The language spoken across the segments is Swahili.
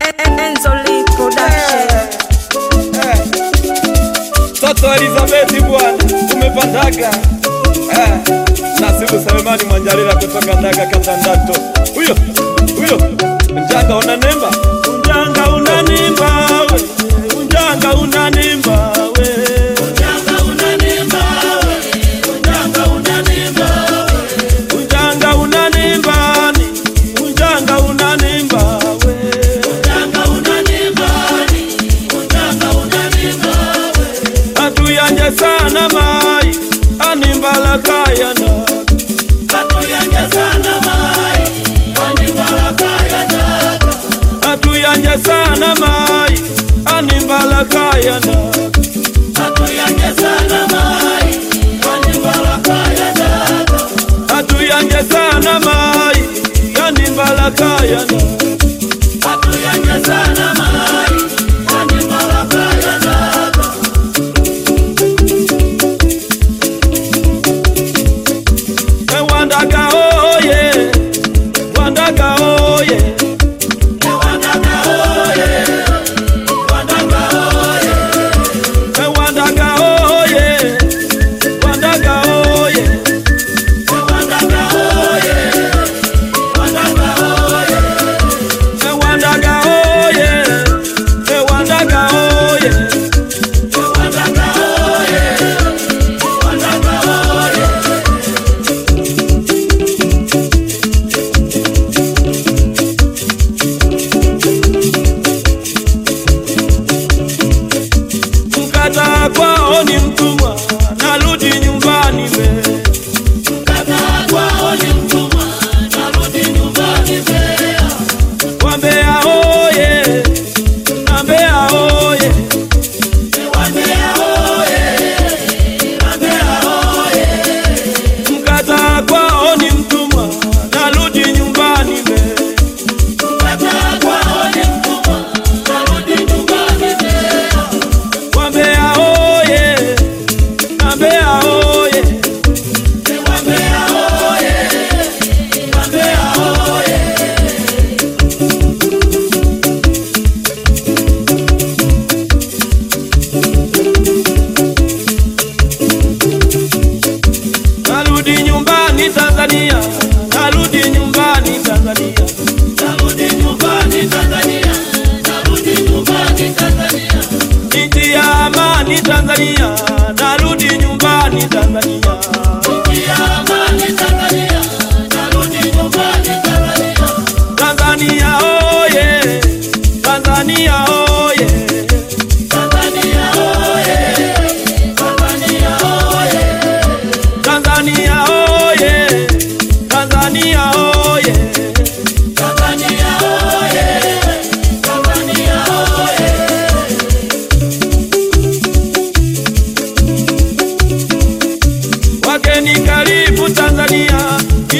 Enzoli Production. Toto Elizabeth bwana, umepandaga eh. Nasibu Selemani Mwanjalila kutoka Ndaga Katandato. Huyo huyo Unjanga una nemba, yange sana mai animbalakayana bato yange sana mai animbalakayana bato yange sana mai.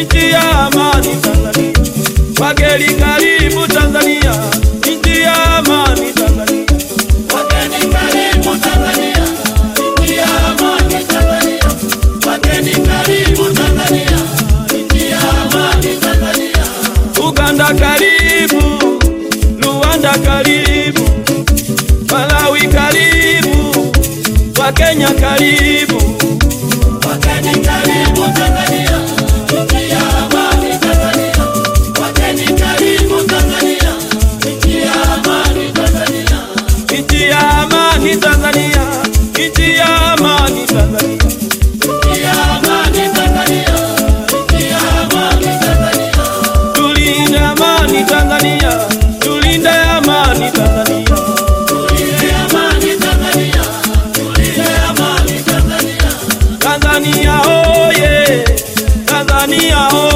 Nchi ya amani Tanzania. Wageni karibu Tanzania. Nchi ya amani Tanzania. Uganda karibu, Rwanda karibu, Malawi karibu, Wakenya karibu, nchi Tanzania oye,